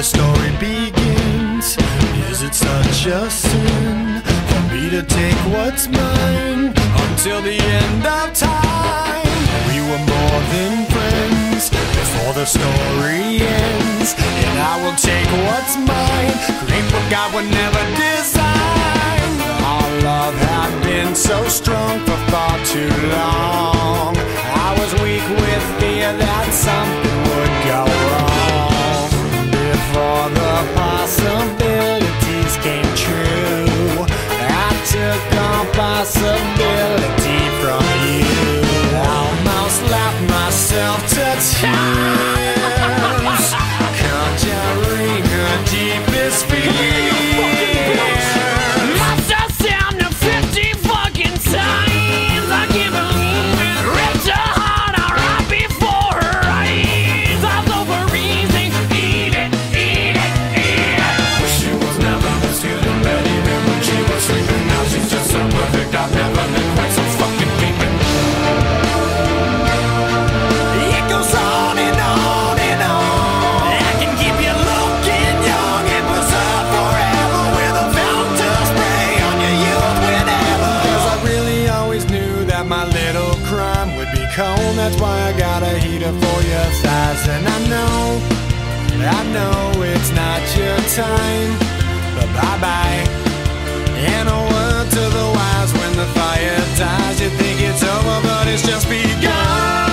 the story begins. Is it such a sin for me to take what's mine until the end of time? We were more than friends before the story ends, and I will take what's mine. Creep what God would never design. Our love had been so strong for far too long. I was weak with fear that something. myself to time. for your thighs And I know, I know it's not your time. But bye-bye. And a word to the wise When the fire dies You think it's over but it's just begun.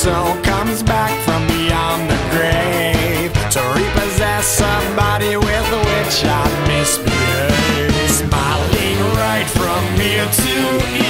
soul comes back from beyond the grave to repossess somebody with which I misbehave, Smiling right from ear to ear.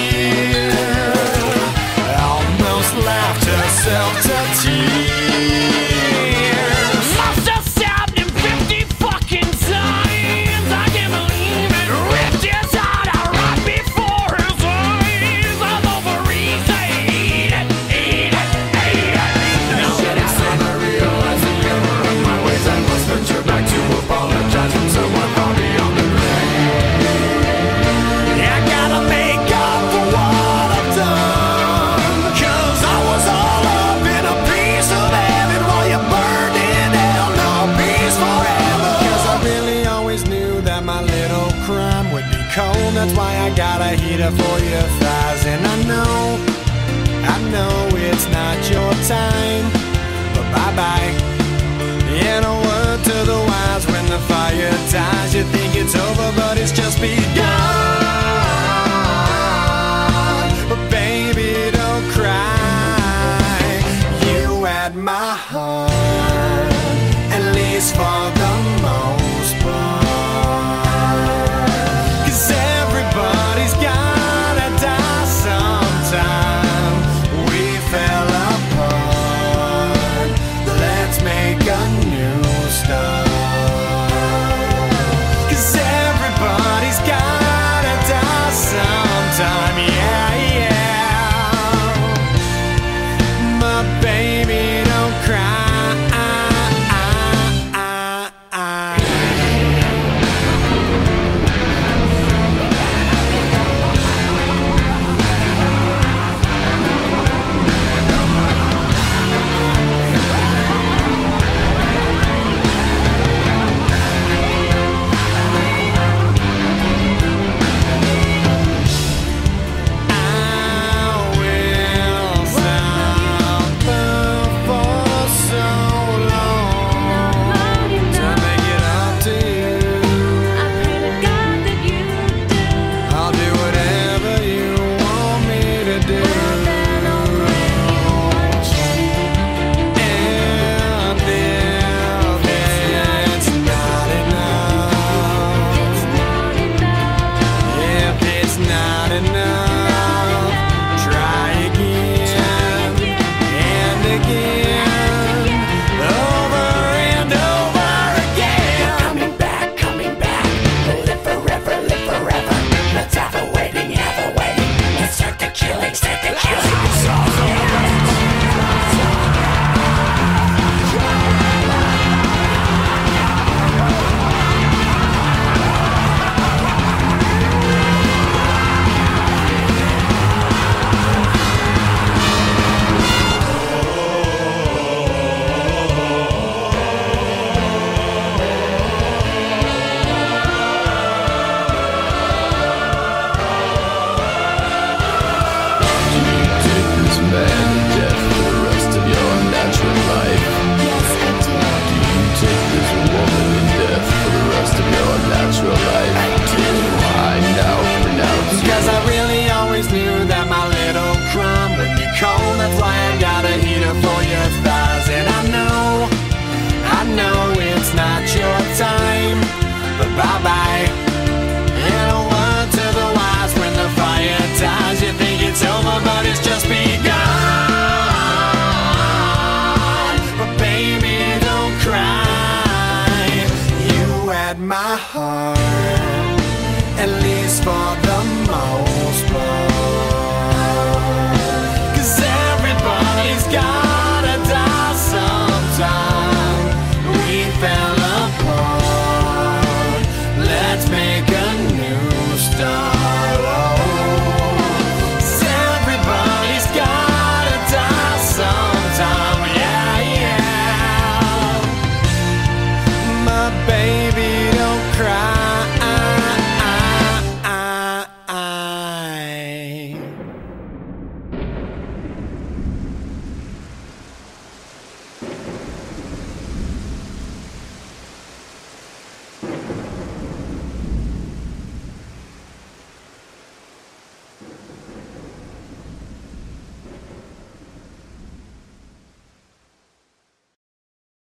here for you. Heart.